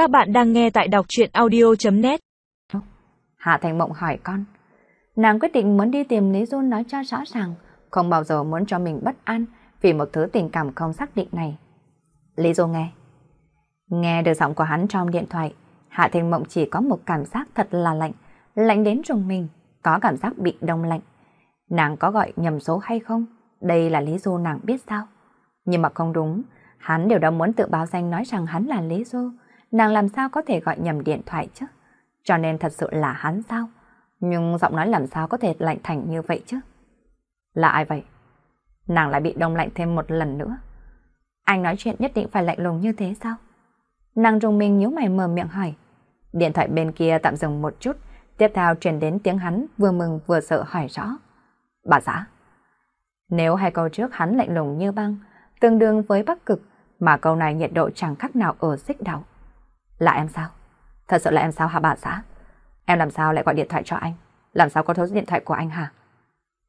Các bạn đang nghe tại đọc truyện audio.net Hạ Thành Mộng hỏi con. Nàng quyết định muốn đi tìm Lý Dung nói cho rõ ràng, không bao giờ muốn cho mình bất an vì một thứ tình cảm không xác định này. Lý Dung nghe. Nghe được giọng của hắn trong điện thoại, Hạ Thành Mộng chỉ có một cảm giác thật là lạnh, lạnh đến rùng mình, có cảm giác bị đông lạnh. Nàng có gọi nhầm số hay không? Đây là Lý do nàng biết sao? Nhưng mà không đúng, hắn đều đã muốn tự báo danh nói rằng hắn là Lý do nàng làm sao có thể gọi nhầm điện thoại chứ? Cho nên thật sự là hắn sao? Nhưng giọng nói làm sao có thể lạnh thành như vậy chứ? Là ai vậy? Nàng lại bị đông lạnh thêm một lần nữa. Anh nói chuyện nhất định phải lạnh lùng như thế sao? Nàng rùng mình nhíu mày mở miệng hỏi. Điện thoại bên kia tạm dừng một chút, tiếp theo truyền đến tiếng hắn vừa mừng vừa sợ hỏi rõ. Bà xã. Nếu hai câu trước hắn lạnh lùng như băng, tương đương với bắc cực, mà câu này nhiệt độ chẳng khác nào ở xích đạo. Là em sao? Thật sự là em sao hả bà xã? Em làm sao lại gọi điện thoại cho anh? Làm sao có số điện thoại của anh hả?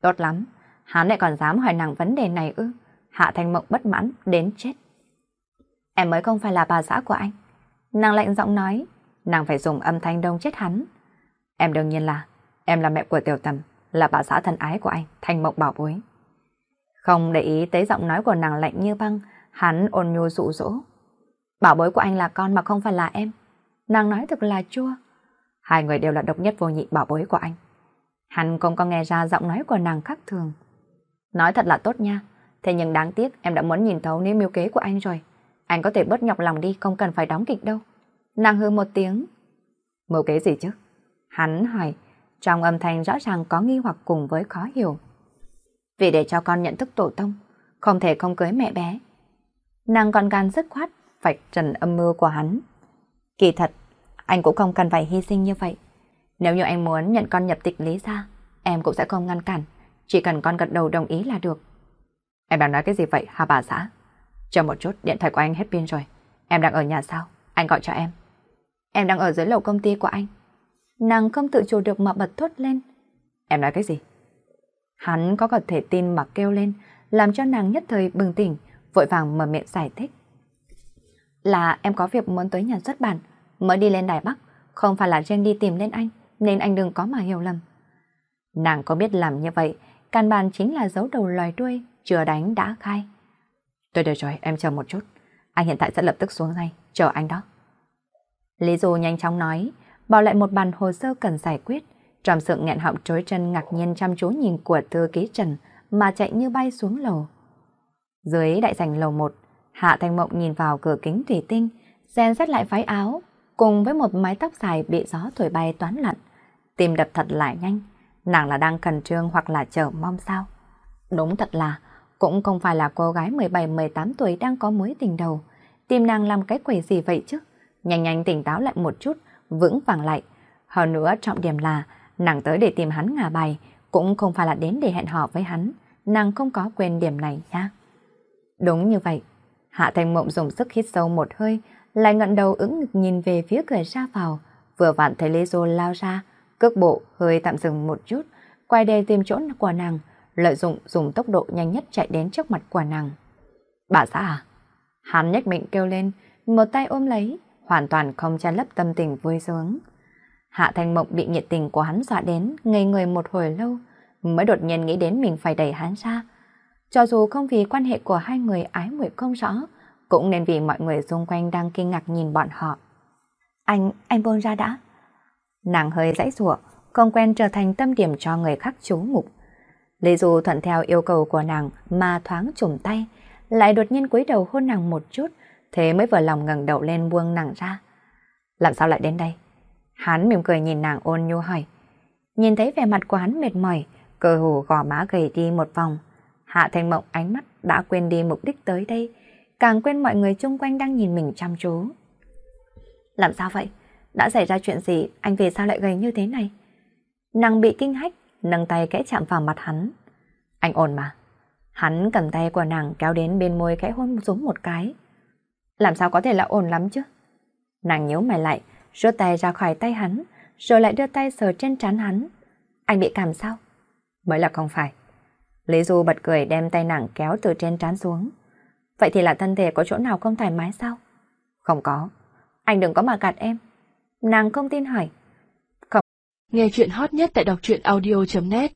Tốt lắm, hắn lại còn dám hỏi nàng vấn đề này ư? Hạ Thanh Mộng bất mãn đến chết. Em mới không phải là bà xã của anh. Nàng lạnh giọng nói, nàng phải dùng âm thanh đông chết hắn. Em đương nhiên là, em là mẹ của Tiểu Tầm, là bà xã thân ái của anh, Thanh Mộng bảo bối. Không để ý tới giọng nói của nàng lạnh như băng, hắn ôn nhu dụ dỗ. Bảo bối của anh là con mà không phải là em. Nàng nói thật là chua. Hai người đều là độc nhất vô nhị bảo bối của anh. Hắn không có nghe ra giọng nói của nàng khác thường. Nói thật là tốt nha. Thế nhưng đáng tiếc em đã muốn nhìn thấu nếu miêu kế của anh rồi. Anh có thể bớt nhọc lòng đi, không cần phải đóng kịch đâu. Nàng hư một tiếng. Mưu kế gì chứ? Hắn hỏi, trong âm thanh rõ ràng có nghi hoặc cùng với khó hiểu. Vì để cho con nhận thức tổ tông, không thể không cưới mẹ bé. Nàng còn gan dứt khoát, vạch trần âm mưu của hắn. Kỳ thật, anh cũng không cần phải hy sinh như vậy. Nếu như anh muốn nhận con nhập tịch lý ra, em cũng sẽ không ngăn cản. Chỉ cần con gật đầu đồng ý là được. Em đang nói cái gì vậy hả bà xã? Chờ một chút, điện thoại của anh hết pin rồi. Em đang ở nhà sao? Anh gọi cho em. Em đang ở dưới lầu công ty của anh. Nàng không tự chủ được mà bật thốt lên. Em nói cái gì? Hắn có có thể tin mà kêu lên, làm cho nàng nhất thời bừng tỉnh, vội vàng mở miệng giải thích. Là em có việc muốn tới nhà xuất bản, mới đi lên Đài Bắc, không phải là riêng đi tìm lên anh, nên anh đừng có mà hiểu lầm. Nàng có biết làm như vậy, căn bản chính là giấu đầu loài đuôi, chưa đánh đã khai. Tôi được rồi, em chờ một chút. Anh hiện tại sẽ lập tức xuống ngay, chờ anh đó. Lý Du nhanh chóng nói, bỏ lại một bàn hồ sơ cần giải quyết. Trong sự nghẹn họng trối chân ngạc nhiên chăm chú nhìn của thư ký Trần mà chạy như bay xuống lầu. Dưới đại sảnh lầu 1, Hạ Thanh Mộng nhìn vào cửa kính thủy tinh, xem xét lại váy áo, cùng với một mái tóc dài bị gió thổi bay toán lặn. Tim đập thật lại nhanh, nàng là đang cần trương hoặc là chờ mong sao. Đúng thật là, cũng không phải là cô gái 17-18 tuổi đang có mối tình đầu. tim nàng làm cái quỷ gì vậy chứ? Nhanh nhanh tỉnh táo lại một chút, vững vàng lại. Hơn nữa trọng điểm là, nàng tới để tìm hắn ngả bài, cũng không phải là đến để hẹn hò với hắn. Nàng không có quên điểm này nha. Đúng như vậy. Hạ Thanh Mộng dùng sức hít sâu một hơi, lại ngận đầu ứng ngực nhìn về phía cửa ra vào. Vừa vặn thấy Lê Dô lao ra, cước bộ hơi tạm dừng một chút, quay đề tìm chỗ của nàng, lợi dụng dùng tốc độ nhanh nhất chạy đến trước mặt của nàng. Bà xã à? Hắn nhếch miệng kêu lên, một tay ôm lấy, hoàn toàn không che lấp tâm tình vui sướng. Hạ Thanh Mộng bị nhiệt tình của hắn dọa đến, ngây người một hồi lâu, mới đột nhiên nghĩ đến mình phải đẩy hắn ra. Cho dù không vì quan hệ của hai người ái muội không rõ, cũng nên vì mọi người xung quanh đang kinh ngạc nhìn bọn họ. Anh, anh buông ra đã. Nàng hơi dãy rủa, không quen trở thành tâm điểm cho người khác chú mục. Lý Du thuận theo yêu cầu của nàng mà thoáng trùm tay, lại đột nhiên cúi đầu hôn nàng một chút, thế mới vừa lòng ngẩng đầu lên buông nàng ra. Làm sao lại đến đây? Hắn mỉm cười nhìn nàng ôn nhu hỏi. Nhìn thấy vẻ mặt của hắn mệt mỏi, cơ hồ gò má gầy đi một vòng. Hạ Thanh Mộng ánh mắt đã quên đi mục đích tới đây, càng quên mọi người chung quanh đang nhìn mình chăm chú. Làm sao vậy? Đã xảy ra chuyện gì? Anh vì sao lại gầy như thế này? Nàng bị kinh hách, nâng tay kẽ chạm vào mặt hắn. Anh ổn mà. Hắn cầm tay của nàng kéo đến bên môi kẽ hôn xuống một cái. Làm sao có thể là ổn lắm chứ? Nàng nhíu mày lại, rút tay ra khỏi tay hắn, rồi lại đưa tay sờ trên trán hắn. Anh bị cảm sao? Mới là không phải. Lý Du bật cười đem tay nàng kéo từ trên trán xuống. Vậy thì là thân thể có chỗ nào không thoải mái sao? Không có. anh đừng có mà gạt em. Nàng không tin hỏi. Nghe chuyện hot nhất tại đọc truyện audio.net